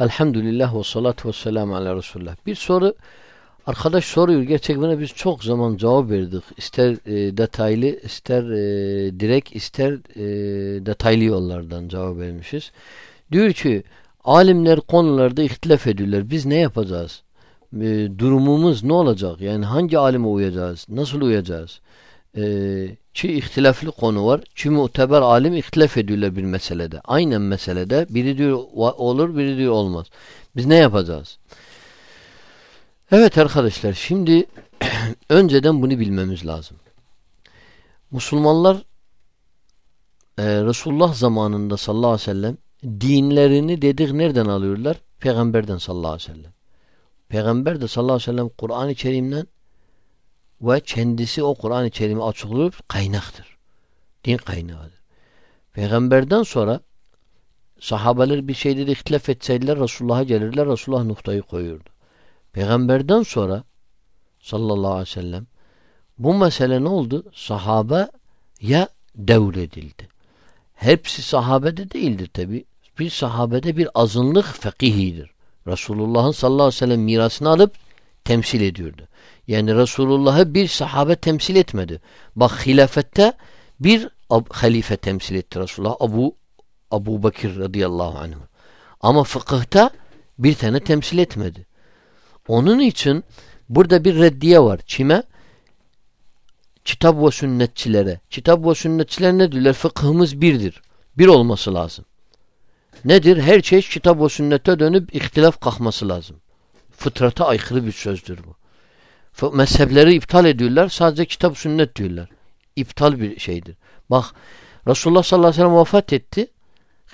Elhamdülillah ve salatu ve selamu ala Resulullah. Bir soru arkadaş soruyor. Gerçek buna biz çok zaman cevap verdik. İster e, detaylı, ister e, direkt, ister e, detaylı yollardan cevap vermişiz. Diyor ki alimler konularda ihtilaf ediyorlar. Biz ne yapacağız? E, durumumuz ne olacak? Yani hangi alime uyacağız? Nasıl uyacağız? Çi ihtilaflı konu var. Çi muteber alim ihtilaf ediyorlar bir meselede. Aynen meselede. Biri diyor olur, biri diyor olmaz. Biz ne yapacağız? Evet arkadaşlar şimdi önceden bunu bilmemiz lazım. Müslümanlar e, Resulullah zamanında sallallahu aleyhi ve sellem dinlerini dedik nereden alıyorlar? Peygamberden sallallahu aleyhi ve sellem. Peygamber de sallallahu aleyhi ve sellem Kur'an-ı Kerim'den ve kendisi o Kur'an-ı Kerim'i açıklıyor kaynaktır. Din kaynağıdır. Peygamberden sonra sahabeler bir şeyde de ihtilaf etseydiler Resulullah'a gelirler. Resulullah noktayı koyuyordu. Peygamberden sonra sallallahu aleyhi ve sellem bu mesele ne oldu? Sahabe ya devredildi. Hepsi sahabede değildir tabi. Bir sahabede bir azınlık fekihidir. Resulullah'ın sallallahu aleyhi ve sellem mirasını alıp temsil ediyordu. Yani Resulullah'ı bir sahabe temsil etmedi. Bak hilafette bir halife temsil etti Resulullah. Abu Abu Bakir radıyallahu anh. Ama fıkıhta bir tane temsil etmedi. Onun için burada bir reddiye var. Kime? Kitap ve sünnetçilere. Kitap ve sünnetçiler ne diyorlar? Fıkhımız birdir. Bir olması lazım. Nedir? Her şey kitap ve sünnete dönüp ihtilaf kalkması lazım. Fıtrata aykırı bir sözdür bu. Mezhepleri iptal ediyorlar. Sadece kitap sünnet diyorlar. İptal bir şeydir. Bak Resulullah sallallahu aleyhi ve sellem vefat etti.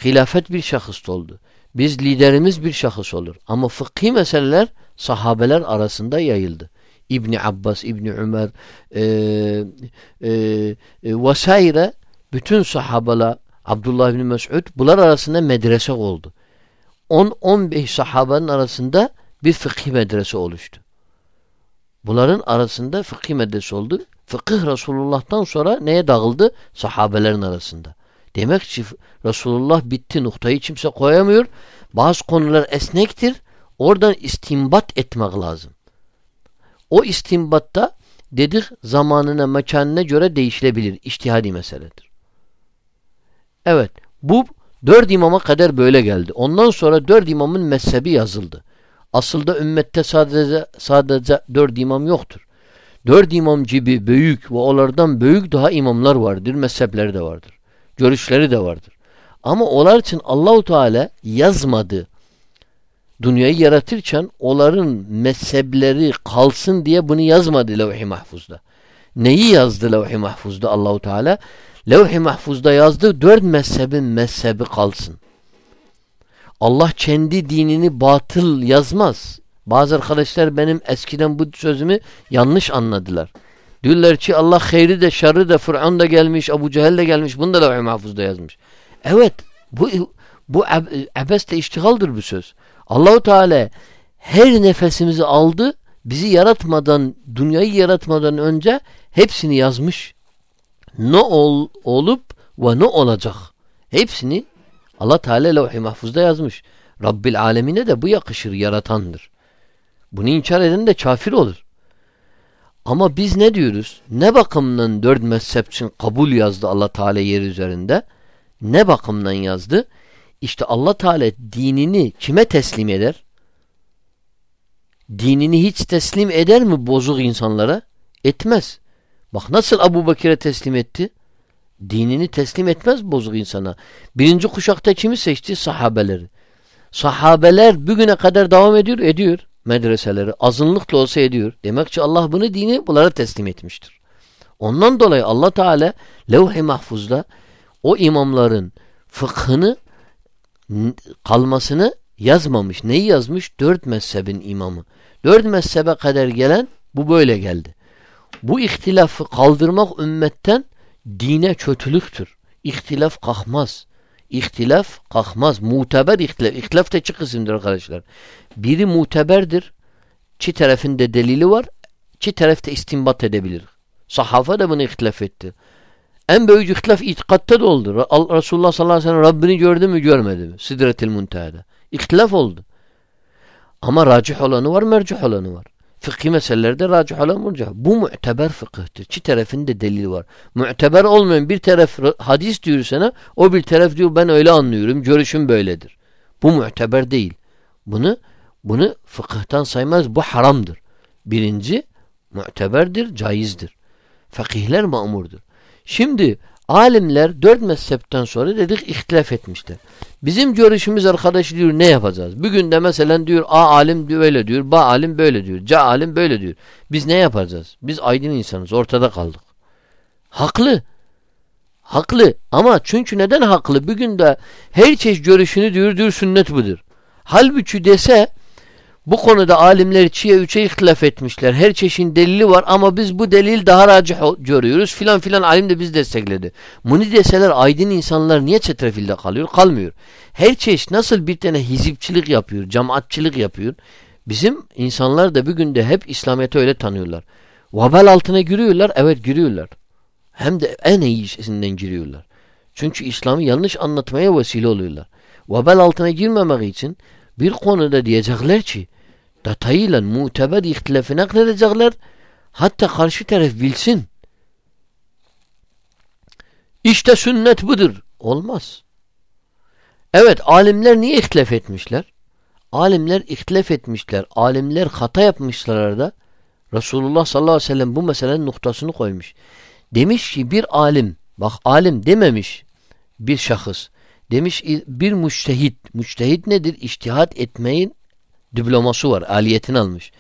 Hilafet bir şahıs oldu. Biz liderimiz bir şahıs olur. Ama fıkhi meseleler sahabeler arasında yayıldı. İbni Abbas, İbni Ömer e, e, e, vesaire bütün sahabeler Abdullah İbni Mes'ud bunlar arasında medrese oldu. 10-15 sahabenin arasında bir fıkhi medrese oluştu. Bunların arasında fıkhi medrese oldu. Fıkıh Resulullah'tan sonra neye dağıldı? Sahabelerin arasında. Demek ki Resulullah bitti noktayı kimse koyamıyor. Bazı konular esnektir. Oradan istimbat etmek lazım. O istimbatta dedik zamanına mekanına göre değişilebilir. İçtihadi meseledir. Evet. Bu dört imama kadar böyle geldi. Ondan sonra dört imamın mezhebi yazıldı. Aslında ümmette sadece sadece dört imam yoktur. Dört imam gibi büyük ve onlardan büyük daha imamlar vardır. Mezhepleri de vardır. Görüşleri de vardır. Ama onlar için Allahu Teala yazmadı. Dünyayı yaratırken onların mezhepleri kalsın diye bunu yazmadı levh-i mahfuzda. Neyi yazdı levh-i mahfuzda Allahu Teala? Levh-i mahfuzda yazdı dört mezhebin mezhebi kalsın. Allah kendi dinini batıl yazmaz. Bazı arkadaşlar benim eskiden bu sözümü yanlış anladılar. Diyorlar ki Allah hayri de şerri de Fır'an da gelmiş, Abu Cehel de gelmiş. Bunu da levh-i mahfuzda yazmış. Evet bu bu abeste iştihaldır bu söz. Allahu Teala her nefesimizi aldı. Bizi yaratmadan, dünyayı yaratmadan önce hepsini yazmış. Ne ol, olup ve ne olacak? Hepsini Allah Teala levh-i mahfuzda yazmış. Rabbil alemine de bu yakışır, yaratandır. Bunu inkar eden de kafir olur. Ama biz ne diyoruz? Ne bakımdan dört mezhep için kabul yazdı Allah Teala yer üzerinde? Ne bakımdan yazdı? İşte Allah Teala dinini kime teslim eder? Dinini hiç teslim eder mi bozuk insanlara? Etmez. Bak nasıl Abu Bakir'e teslim etti? Dinini teslim etmez bozuk insana. Birinci kuşakta kimi seçti? Sahabeleri. Sahabeler bugüne kadar devam ediyor, ediyor medreseleri. Azınlıkla olsa ediyor. Demek ki Allah bunu dini bunlara teslim etmiştir. Ondan dolayı Allah Teala levh-i mahfuzda o imamların fıkhını kalmasını yazmamış. Neyi yazmış? Dört mezhebin imamı. Dört mezhebe kadar gelen bu böyle geldi. Bu ihtilafı kaldırmak ümmetten dine kötülüktür. İhtilaf kalkmaz. İhtilaf kalkmaz. Muteber ihtilaf. İhtilaf da iki kısımdır arkadaşlar. Biri muteberdir. Çi tarafında delili var. Çi tarafta istinbat edebilir. Sahafa da bunu ihtilaf etti. En büyük ihtilaf itikatta da oldu. Resulullah sallallahu aleyhi ve sellem Rabbini gördü mü görmedi mi? Sidretil Munteha'da. İhtilaf oldu. Ama racih olanı var, mercih olanı var. Fıkhi meselelerde racih olan murcah. Bu mu'teber fıkıhtır. İki tarafında delil var. Mu'teber olmayan bir taraf hadis diyor sana, o bir taraf diyor ben öyle anlıyorum, görüşüm böyledir. Bu mu'teber değil. Bunu bunu fıkıhtan saymaz. Bu haramdır. Birinci mu'teberdir, caizdir. Fakihler mamurdur. Şimdi alimler dört mezhepten sonra dedik ihtilaf etmişler. Bizim görüşümüz arkadaş diyor ne yapacağız? Bugün de mesela diyor A alim böyle diyor, B alim böyle diyor, C alim böyle diyor. Biz ne yapacağız? Biz aydın insanız, ortada kaldık. Haklı. Haklı ama çünkü neden haklı? Bugün de her çeşit görüşünü diyor, diyor sünnet budur. Halbuki dese bu konuda alimler ikiye üçe ihtilaf etmişler. Her çeşin delili var ama biz bu delil daha racih görüyoruz. Filan filan alim de biz destekledi. Bunu deseler aydın insanlar niye çetrefilde kalıyor? Kalmıyor. Her çeşit nasıl bir tane hizipçilik yapıyor, cemaatçilik yapıyor. Bizim insanlar da bugün de hep İslamiyet'i öyle tanıyorlar. Vabal altına giriyorlar. Evet giriyorlar. Hem de en iyisinden giriyorlar. Çünkü İslam'ı yanlış anlatmaya vesile oluyorlar. Vabal altına girmemek için bir konuda diyecekler ki detayıyla muteber ihtilafı nakledecekler. Hatta karşı taraf bilsin. İşte sünnet budur. Olmaz. Evet alimler niye ihtilaf etmişler? Alimler ihtilaf etmişler. Alimler hata yapmışlar da Resulullah sallallahu aleyhi ve sellem bu meselenin noktasını koymuş. Demiş ki bir alim, bak alim dememiş bir şahıs. Demiş bir müştehit. Müştehit nedir? İçtihat etmeyin diploması var. Aliyetini almış.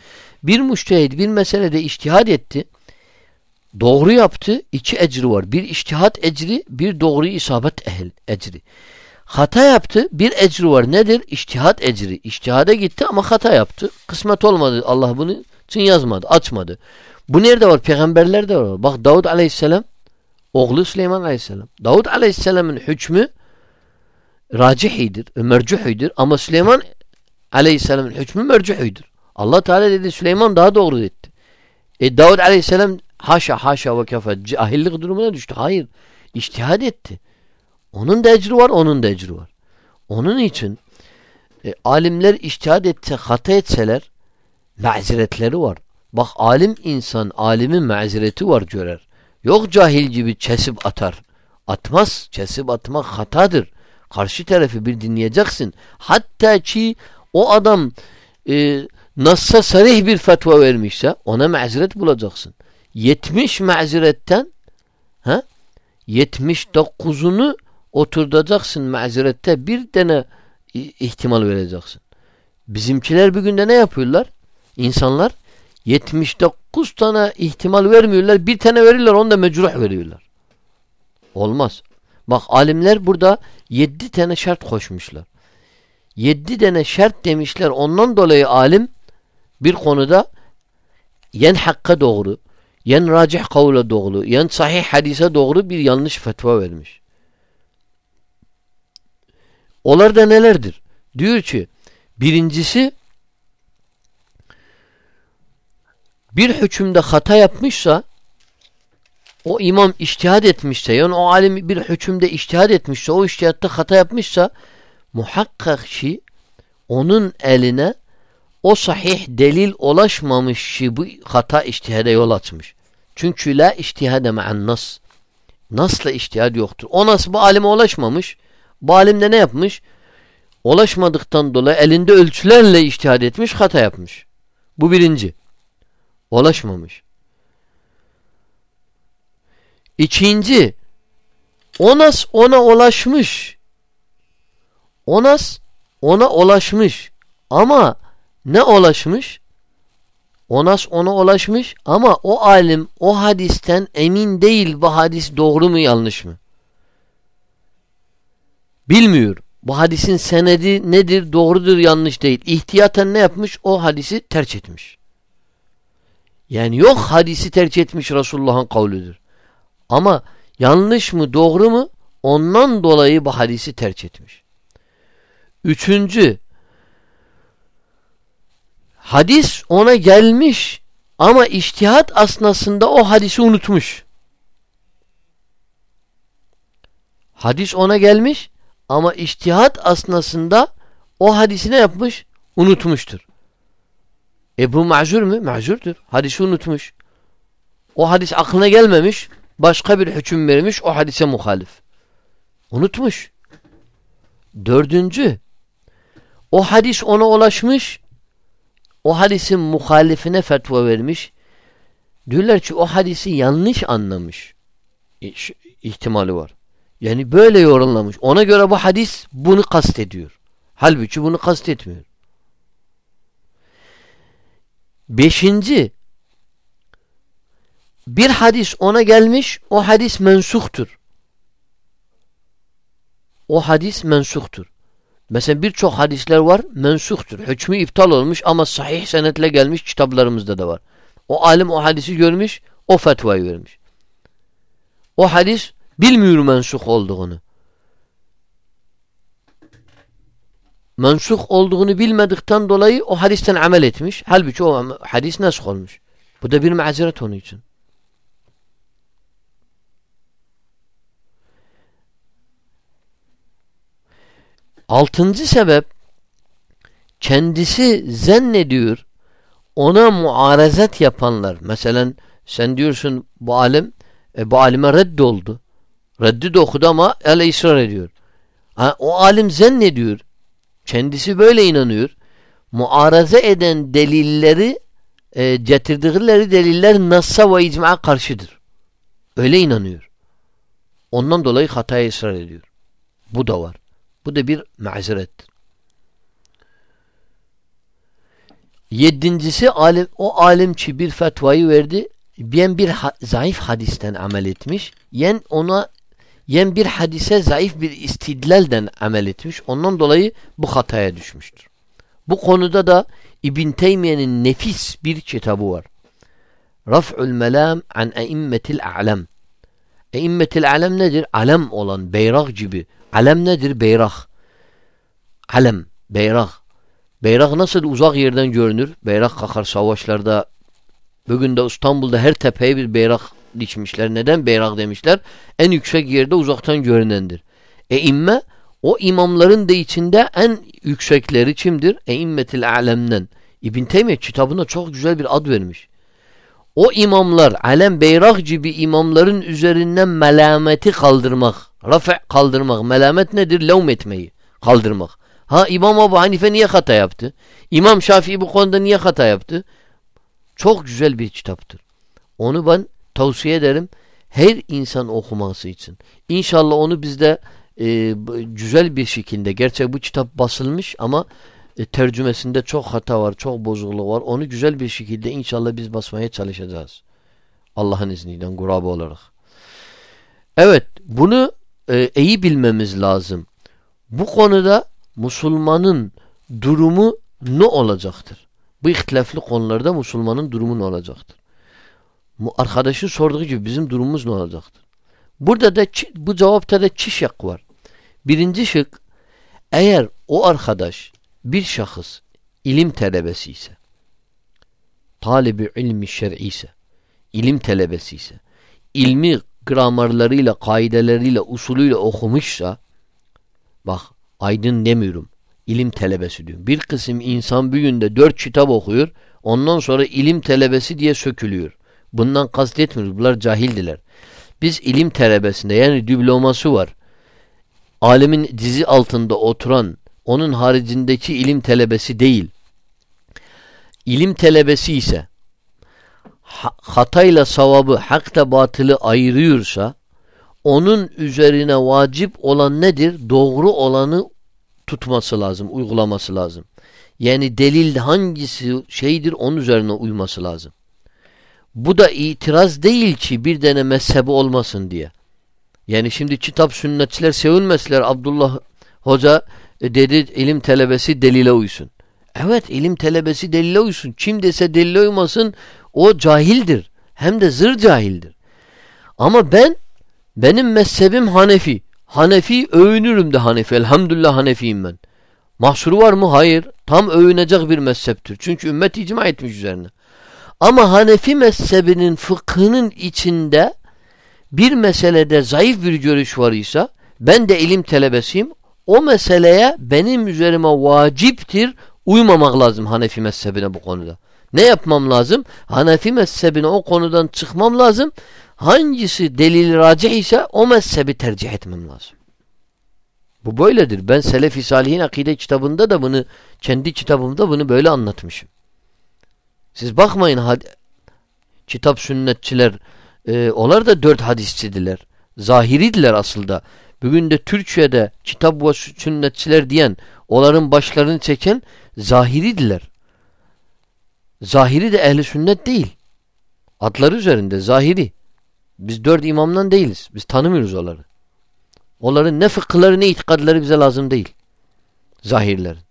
Bir müştehit bir meselede iştihad etti. Doğru yaptı. iki ecri var. Bir iştihat ecri, bir doğru isabet ehil ecri. Hata yaptı. Bir ecri var. Nedir? İştihat ecri. İştihada gitti ama hata yaptı. Kısmet olmadı. Allah bunu için yazmadı. Açmadı. Bu nerede var? Peygamberlerde var. Bak Davud aleyhisselam oğlu Süleyman aleyhisselam. Davud aleyhisselamın hükmü racihidir, mercuhidir ama Süleyman Aleyhisselam'ın hükmü mercuhidir. Allah Teala dedi Süleyman daha doğru etti. E Davud Aleyhisselam haşa haşa ve kefe cahillik durumuna düştü. Hayır. İçtihad etti. Onun da ecri var, onun da ecri var. Onun için e, alimler içtihad etse, hata etseler maziretleri var. Bak alim insan, alimin mazireti var görer. Yok cahil gibi kesip atar. Atmaz. Kesip atmak hatadır. Karşı tarafı bir dinleyeceksin. Hatta ki o adam e, Nas'a sarih bir fetva vermişse ona mazeret bulacaksın. 70 maziretten ha 79'unu oturtacaksın mazerette bir tane ihtimal vereceksin. Bizimkiler bugün de ne yapıyorlar? İnsanlar 79 tane ihtimal vermiyorlar. Bir tane verirler onu da mecruh veriyorlar. Olmaz. Bak alimler burada yedi tane şart koşmuşlar. Yedi tane şart demişler. Ondan dolayı alim bir konuda yen hakka doğru, yen racih kavle doğru, yen sahih hadise doğru bir yanlış fetva vermiş. Onlar da nelerdir? Diyor ki birincisi bir hükümde hata yapmışsa o imam iştihad etmişse yani o alim bir hükümde iştihad etmişse o iştihatta hata yapmışsa muhakkak ki onun eline o sahih delil ulaşmamış ki bu hata iştihade yol açmış. Çünkü la iştihade ma'an nas. Nasla iştihad yoktur. O nas bu alime ulaşmamış. Bu alim de ne yapmış? Ulaşmadıktan dolayı elinde ölçülerle iştihad etmiş, hata yapmış. Bu birinci. Ulaşmamış. İkinci, o nas ona ulaşmış. O nas ona ulaşmış. Ama ne ulaşmış? O nas ona ulaşmış ama o alim o hadisten emin değil bu hadis doğru mu yanlış mı? Bilmiyor. Bu hadisin senedi nedir? Doğrudur yanlış değil. İhtiyaten ne yapmış? O hadisi tercih etmiş. Yani yok hadisi tercih etmiş Resulullah'ın kavludur. Ama yanlış mı doğru mu ondan dolayı bu hadisi tercih etmiş. Üçüncü hadis ona gelmiş ama iştihat asnasında o hadisi unutmuş. Hadis ona gelmiş ama iştihat asnasında o hadisi ne yapmış? Unutmuştur. E bu mazur mu? Mazurdur. Hadisi unutmuş. O hadis aklına gelmemiş. Başka bir hüküm vermiş. O hadise muhalif. Unutmuş. Dördüncü. O hadis ona ulaşmış. O hadisin muhalifine fetva vermiş. Diyorlar ki o hadisi yanlış anlamış. ihtimali var. Yani böyle yorumlamış. Ona göre bu hadis bunu kastediyor. Halbuki bunu kastetmiyor. Beşinci bir hadis ona gelmiş o hadis mensuhtur. O hadis mensuhtur. Mesela birçok hadisler var mensuhtur. Hükmü iptal olmuş ama sahih senetle gelmiş kitaplarımızda da var. O alim o hadisi görmüş o fetvayı vermiş. O hadis bilmiyor mensuh olduğunu. Mensuh olduğunu bilmedikten dolayı o hadisten amel etmiş. Halbuki o hadis nasıl olmuş. Bu da bir mazeret onun için. Altıncı sebep kendisi zannediyor ona muarezet yapanlar. Mesela sen diyorsun bu alim e, bu alime reddoldu. Reddi de okudu ama hele ısrar ediyor. Ha, o alim zannediyor. Kendisi böyle inanıyor. Muaraze eden delilleri e, getirdikleri deliller nassa ve icma'a karşıdır. Öyle inanıyor. Ondan dolayı hataya ısrar ediyor. Bu da var. Bu da bir mazerettir. Yedincisi alim, o alimçi bir fetvayı verdi. Ben bir ha zayıf hadisten amel etmiş. Yen ona yen bir hadise zayıf bir istidlalden amel etmiş. Ondan dolayı bu hataya düşmüştür. Bu konuda da İbn Teymiye'nin nefis bir kitabı var. Raf'ul melam an eimmetil a'lem. Eimmetil a'lem nedir? Alem olan, beyrak gibi. Alem nedir? Beyrak. Alem, beyrak. Beyrak nasıl uzak yerden görünür? Beyrak kakar savaşlarda. Bugün de İstanbul'da her tepeye bir beyrak dikmişler. Neden beyrak demişler? En yüksek yerde uzaktan görünendir. E imme o imamların da içinde en yüksekleri kimdir? E immetil alemden. İbn Teymiye kitabına çok güzel bir ad vermiş. O imamlar, alem beyrak gibi imamların üzerinden melameti kaldırmak, rafe kaldırmak, melamet nedir? Levm etmeyi kaldırmak. Ha İmam Ebu Hanife niye hata yaptı? İmam Şafii bu konuda niye hata yaptı? Çok güzel bir kitaptır. Onu ben tavsiye ederim her insan okuması için. İnşallah onu bizde e, güzel bir şekilde, gerçek bu kitap basılmış ama e, tercümesinde çok hata var, çok bozukluğu var. Onu güzel bir şekilde inşallah biz basmaya çalışacağız. Allah'ın izniyle gurabı olarak. Evet, bunu e, iyi bilmemiz lazım. Bu konuda Müslümanın durumu ne olacaktır? Bu ihtilaflı konularda Müslümanın durumu ne olacaktır? Arkadaşın sorduğu gibi bizim durumumuz ne olacaktır? Burada da bu cevapta da iki şık var. Birinci şık eğer o arkadaş bir şahıs ilim talebesi ise talibi ilmi şer'i ise ilim talebesi ise ilmi gramerlarıyla, kaideleriyle, usulüyle okumuşsa bak aydın demiyorum. İlim telebesi diyorum. Bir kısım insan bir günde dört kitap okuyor. Ondan sonra ilim telebesi diye sökülüyor. Bundan kastetmiyoruz. Bunlar cahildiler. Biz ilim telebesinde yani diploması var. Alemin dizi altında oturan onun haricindeki ilim telebesi değil. İlim telebesi ise hatayla savabı, hakta batılı ayırıyorsa onun üzerine vacip olan nedir? Doğru olanı tutması lazım, uygulaması lazım. Yani delil hangisi şeydir onun üzerine uyması lazım. Bu da itiraz değil ki bir tane mezhebi olmasın diye. Yani şimdi kitap sünnetçiler sevinmesler Abdullah Hoca e, dedi ilim telebesi delile uysun. Evet ilim telebesi delile uysun. Kim dese delile uymasın o cahildir. Hem de zır cahildir. Ama ben benim mezhebim Hanefi. Hanefi övünürüm de Hanefi. Elhamdülillah Hanefiyim ben. Mahsuru var mı? Hayır. Tam övünecek bir mezheptir. Çünkü ümmet icma etmiş üzerine. Ama Hanefi mezhebinin fıkhının içinde bir meselede zayıf bir görüş var ise ben de ilim telebesiyim. O meseleye benim üzerime vaciptir uymamak lazım Hanefi mezhebine bu konuda. Ne yapmam lazım? Hanefi mezhebine o konudan çıkmam lazım. Hangisi delil racih ise o mezhebi tercih etmem lazım. Bu böyledir. Ben Selefi Salihin Akide kitabında da bunu kendi kitabımda bunu böyle anlatmışım. Siz bakmayın kitap sünnetçiler e, onlar da dört hadisçidiler. Zahiridiler aslında. Bugün de Türkiye'de kitap ve sünnetçiler diyen onların başlarını çeken zahiridiler. Zahiri de ehli sünnet değil. Adları üzerinde zahiri. Biz dört imamdan değiliz. Biz tanımıyoruz onları. Onların ne fıkıhları ne itikadları bize lazım değil. Zahirlerin.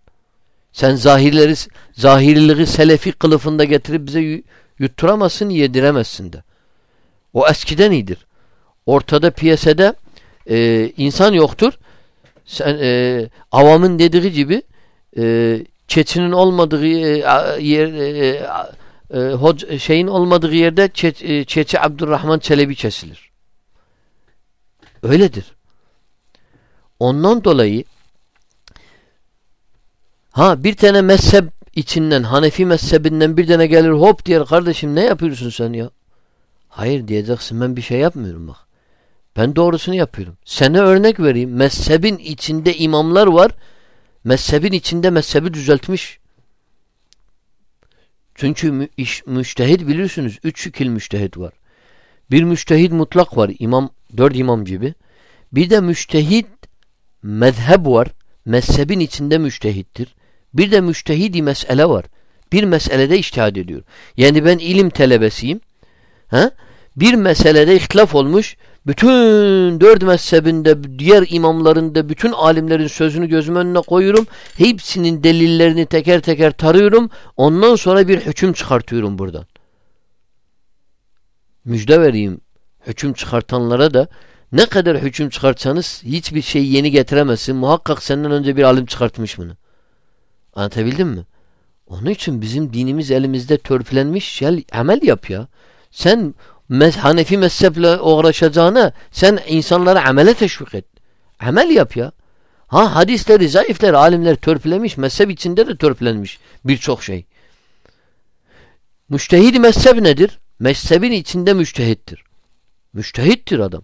Sen zahirleri, zahirliği selefi kılıfında getirip bize yutturamazsın, yediremezsin de. O eskiden iyidir. Ortada piyasada e, insan yoktur. Sen e, avamın dediği gibi e, keçinin olmadığı e, yer e, e, hoc, şeyin olmadığı yerde çe, e, Çeçi Abdurrahman Çelebi kesilir. Öyledir. Ondan dolayı ha bir tane mezhep içinden Hanefi mezhebinden bir tane gelir hop diyor kardeşim ne yapıyorsun sen ya? Hayır diyeceksin ben bir şey yapmıyorum bak. Ben doğrusunu yapıyorum. Sana örnek vereyim. Mezhebin içinde imamlar var. Mezhebin içinde mezhebi düzeltmiş. Çünkü mü, iş, müştehid bilirsiniz. Üç şekil müştehid var. Bir müştehid mutlak var. İmam, dört imam gibi. Bir de müştehid mezheb var. Mezhebin içinde müştehittir. Bir de müştehidi mesele var. Bir meselede iştihad ediyor. Yani ben ilim telebesiyim. Ha? Bir meselede ihtilaf olmuş. Bütün dört mezhebinde, diğer imamlarında bütün alimlerin sözünü gözüm önüne koyuyorum. Hepsinin delillerini teker teker tarıyorum. Ondan sonra bir hüküm çıkartıyorum buradan. Müjde vereyim hüküm çıkartanlara da ne kadar hüküm çıkartsanız hiçbir şey yeni getiremezsin. Muhakkak senden önce bir alim çıkartmış bunu. Anlatabildim mi? Onun için bizim dinimiz elimizde törpülenmiş. Gel amel yap ya. Sen Hanefi mezheple uğraşacağına sen insanlara amele teşvik et. Amel yap ya. Ha hadisleri, zayıfler, alimler törpülemiş. Mezhep içinde de törpülenmiş birçok şey. Müştehid mezhep nedir? Mezhebin içinde müştehittir. Müştehittir adam.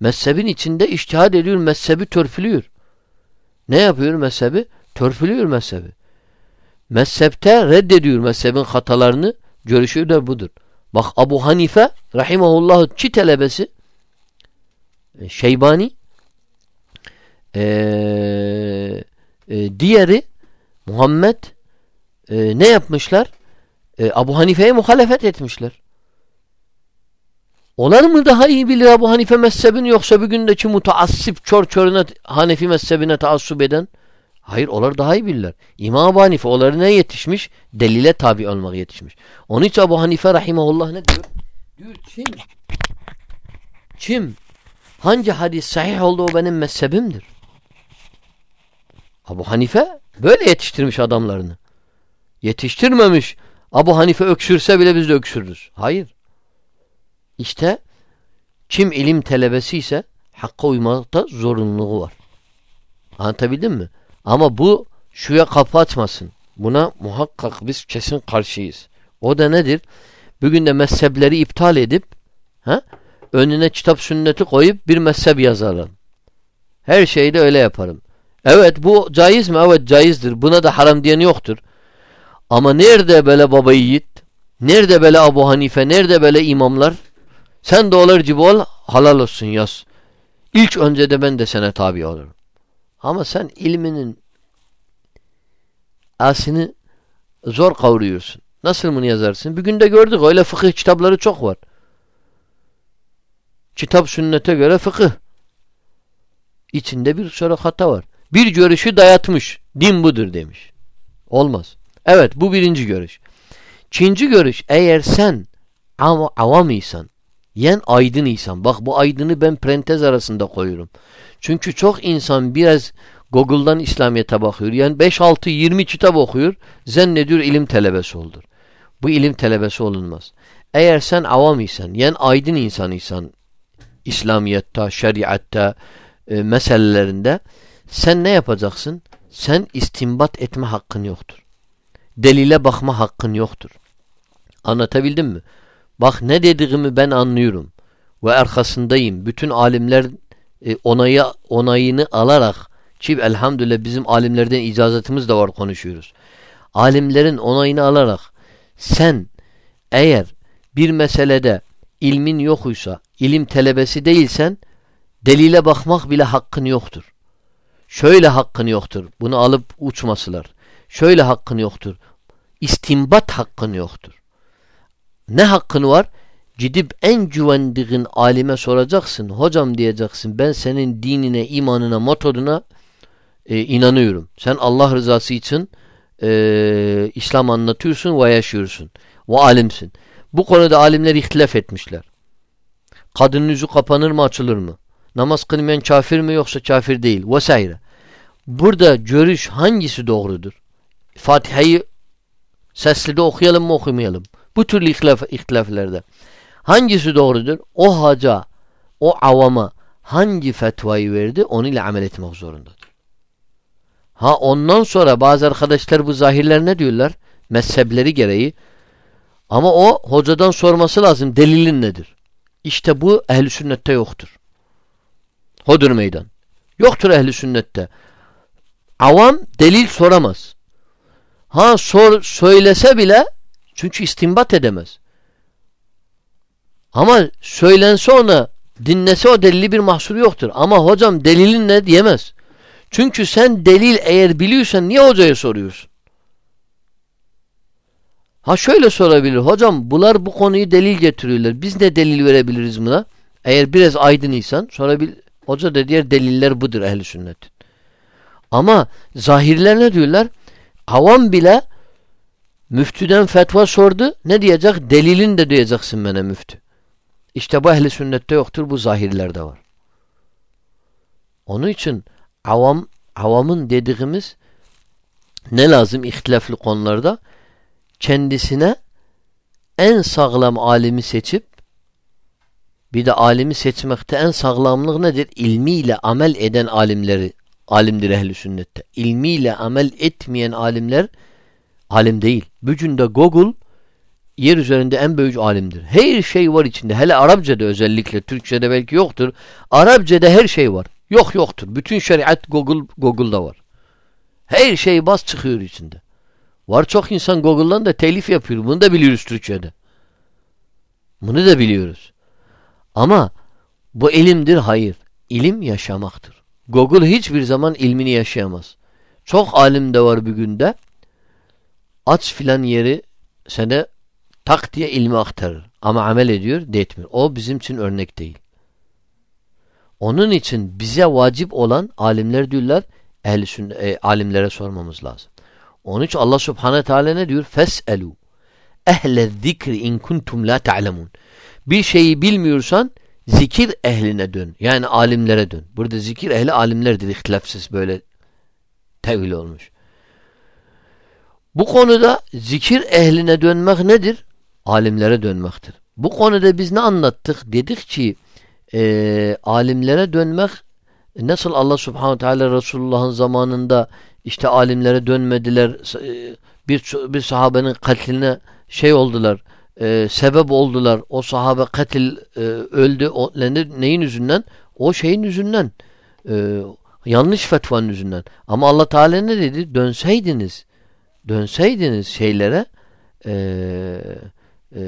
Mezhebin içinde iştihad ediyor, mezhebi törpülüyor. Ne yapıyor mezhebi? Törpülüyor mezhebi. Mezhepte reddediyor mezhebin hatalarını. Görüşü de budur. Bak Abu Hanife rahimahullah çi telebesi e, Şeybani ee, e, diğeri Muhammed e, ne yapmışlar? E, Abu Hanife'ye muhalefet etmişler. Onlar mı daha iyi bilir Abu Hanife mezhebini yoksa bir gündeki mutaassip çor çoruna Hanefi mezhebine taassup eden? Hayır onlar daha iyi bilirler. İmam Ebu Hanife onları ne yetişmiş? Delile tabi olmak yetişmiş. Onun için Ebu Hanife rahimahullah ne diyor? Diyor kim? Kim? Hangi hadis sahih oldu o benim mezhebimdir. Abu Hanife böyle yetiştirmiş adamlarını. Yetiştirmemiş. Abu Hanife öksürse bile biz de öksürürüz. Hayır. İşte kim ilim telebesi ise hakka uymakta zorunluluğu var. Anlatabildim mi? Ama bu şuya kapı açmasın. Buna muhakkak biz kesin karşıyız. O da nedir? Bugün de mezhepleri iptal edip ha, önüne kitap sünneti koyup bir mezhep yazarım. Her şeyi de öyle yaparım. Evet bu caiz mi? Evet caizdir. Buna da haram diyen yoktur. Ama nerede böyle baba yiğit? Nerede böyle Abu Hanife? Nerede böyle imamlar? Sen de olur gibi ol. Halal olsun yaz. İlk önce de ben de sana tabi olurum. Ama sen ilminin asını zor kavuruyorsun. Nasıl bunu yazarsın? Bir günde gördük öyle fıkıh kitapları çok var. Kitap sünnete göre fıkıh. İçinde bir sürü hata var. Bir görüşü dayatmış. Din budur demiş. Olmaz. Evet bu birinci görüş. İkinci görüş eğer sen av avam isan yen aydın insan. Bak bu aydını ben prentez arasında koyuyorum. Çünkü çok insan biraz Google'dan İslamiyet'e bakıyor. Yani 5, 6, 20 kitap okuyor. Zannediyor ilim telebesi olur. Bu ilim telebesi olunmaz. Eğer sen avam isen, yani aydın insanıysan İslamiyet'te, şeriatta, e, meselelerinde sen ne yapacaksın? Sen istimbat etme hakkın yoktur. delile bakma hakkın yoktur. Anlatabildim mi? Bak ne dediğimi ben anlıyorum ve arkasındayım. Bütün alimler e, onayı, onayını alarak ki elhamdülillah bizim alimlerden icazetimiz de var konuşuyoruz. Alimlerin onayını alarak sen eğer bir meselede ilmin yokuysa, ilim telebesi değilsen delile bakmak bile hakkın yoktur. Şöyle hakkın yoktur. Bunu alıp uçmasılar. Şöyle hakkın yoktur. İstimbat hakkın yoktur. Ne hakkın var? Gidip en güvendiğin alime soracaksın. Hocam diyeceksin ben senin dinine, imanına, metoduna e, inanıyorum. Sen Allah rızası için e, İslam anlatıyorsun ve yaşıyorsun. Ve alimsin. Bu konuda alimler ihtilaf etmişler. Kadının yüzü kapanır mı açılır mı? Namaz kılmayan kafir mi yoksa kafir değil vesaire. Burada görüş hangisi doğrudur? Fatiha'yı sesli de okuyalım mı okumayalım? Bu türlü ihtilaf, ihtilaflerde. Hangisi doğrudur? O haca, o avama hangi fetvayı verdi onu ile amel etmek zorundadır. Ha ondan sonra bazı arkadaşlar bu zahirler ne diyorlar? Mezhepleri gereği. Ama o hocadan sorması lazım. Delilin nedir? İşte bu ehli sünnette yoktur. Hodur meydan. Yoktur ehli sünnette. Avam delil soramaz. Ha sor, söylese bile çünkü istimbat edemez. Ama söylense ona dinlese o delili bir mahsuru yoktur. Ama hocam delilin ne diyemez. Çünkü sen delil eğer biliyorsan niye hocaya soruyorsun? Ha şöyle sorabilir. Hocam bunlar bu konuyu delil getiriyorlar. Biz ne delil verebiliriz buna? Eğer biraz aydınıysan sorabil. Hoca da diğer deliller budur ehli sünnet. Ama zahirler ne diyorlar? Avam bile müftüden fetva sordu. Ne diyecek? Delilin de diyeceksin bana müftü. İşte bu ehli sünnette yoktur. Bu zahirlerde var. Onun için avam avamın dediğimiz ne lazım ihtilaflı konularda? Kendisine en sağlam alimi seçip bir de alimi seçmekte en sağlamlık nedir? İlmiyle amel eden alimleri alimdir ehli sünnette. İlmiyle amel etmeyen alimler alim değil. Bugün Google yer üzerinde en büyük alimdir. Her şey var içinde. Hele Arapçada özellikle. Türkçede belki yoktur. Arapçada her şey var. Yok yoktur. Bütün şeriat Google Google'da var. Her şey bas çıkıyor içinde. Var çok insan Google'dan da telif yapıyor. Bunu da biliyoruz Türkçe'de. Bunu da biliyoruz. Ama bu ilimdir. Hayır. İlim yaşamaktır. Google hiçbir zaman ilmini yaşayamaz. Çok alim de var bir günde. Aç filan yeri sana tak diye ilmi aktarır. Ama amel ediyor, de etmiyor. O bizim için örnek değil. Onun için bize vacip olan alimler diyorlar, ehl e, alimlere sormamız lazım. Onun için Allah subhanehu teala ne diyor? Fes'elu ehle zikri in kuntum la ta'lemun. Bir şeyi bilmiyorsan zikir ehline dön. Yani alimlere dön. Burada zikir ehli alimlerdir ihtilafsız böyle tevil olmuş. Bu konuda zikir ehline dönmek nedir? Alimlere dönmektir. Bu konuda biz ne anlattık? Dedik ki e, alimlere dönmek nasıl Allah subhanahu teala Resulullah'ın zamanında işte alimlere dönmediler e, bir, bir sahabenin katline şey oldular e, sebep oldular. O sahabe katil e, öldü. O, neyin yüzünden? O şeyin yüzünden. E, yanlış fetvanın yüzünden. Ama Allah Teala ne dedi? Dönseydiniz dönseydiniz şeylere e, e,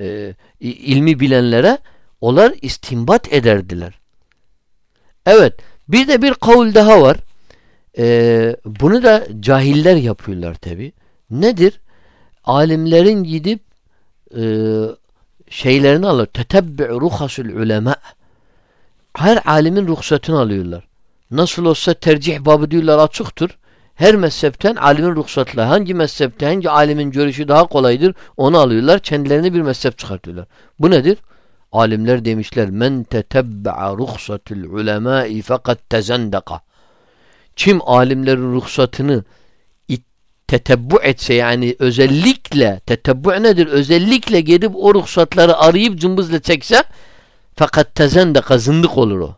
e, ilmi bilenlere onlar istimbat ederdiler. Evet. Bir de bir kavul daha var. E, bunu da cahiller yapıyorlar tabi. Nedir? Alimlerin gidip e, şeylerini alır. Tetebbi ruhasul ulema. Her alimin ruhsatını alıyorlar. Nasıl olsa tercih babı diyorlar açıktır. Her mezhepten alimin ruhsatla hangi mezhepte hangi alimin görüşü daha kolaydır onu alıyorlar. Kendilerine bir mezhep çıkartıyorlar. Bu nedir? Alimler demişler men tetebba'a ruhsatul ulemâi fakat tezendaka. Kim alimlerin ruhsatını tetebbu etse yani özellikle tetebbu nedir? Özellikle gidip o ruhsatları arayıp cımbızla çekse fakat tezendaka zındık olur o.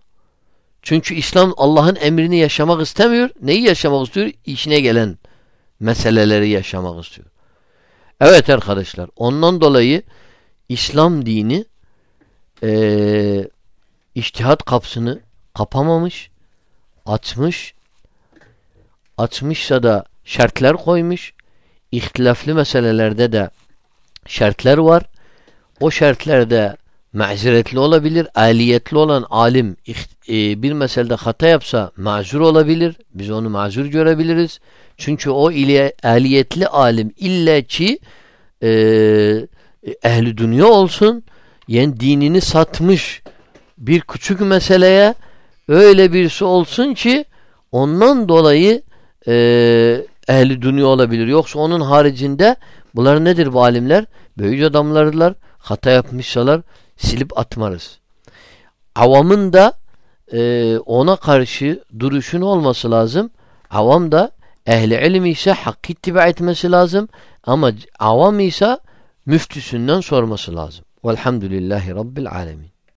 Çünkü İslam Allah'ın emrini yaşamak istemiyor. Neyi yaşamak istiyor? İşine gelen meseleleri yaşamak istiyor. Evet arkadaşlar ondan dolayı İslam dini e, iştihat kapsını kapamamış, açmış, açmışsa da şartlar koymuş, ihtilaflı meselelerde de şartlar var. O şartlarda maziretli olabilir. Aliyetli olan alim e, bir meselede hata yapsa mazur olabilir. Biz onu mazur görebiliriz. Çünkü o ile aliyetli alim illa ki e, ehli dünya olsun yani dinini satmış bir küçük meseleye öyle birisi olsun ki ondan dolayı e, ehli dünya olabilir. Yoksa onun haricinde bunlar nedir bu alimler? Böyüc adamlardılar. Hata yapmışsalar silip atmarız. Avamın da e, ona karşı duruşun olması lazım. Avam da ehli ilim ise hakkı ittiba etmesi lazım. Ama avam ise müftüsünden sorması lazım. Velhamdülillahi Rabbil alemin.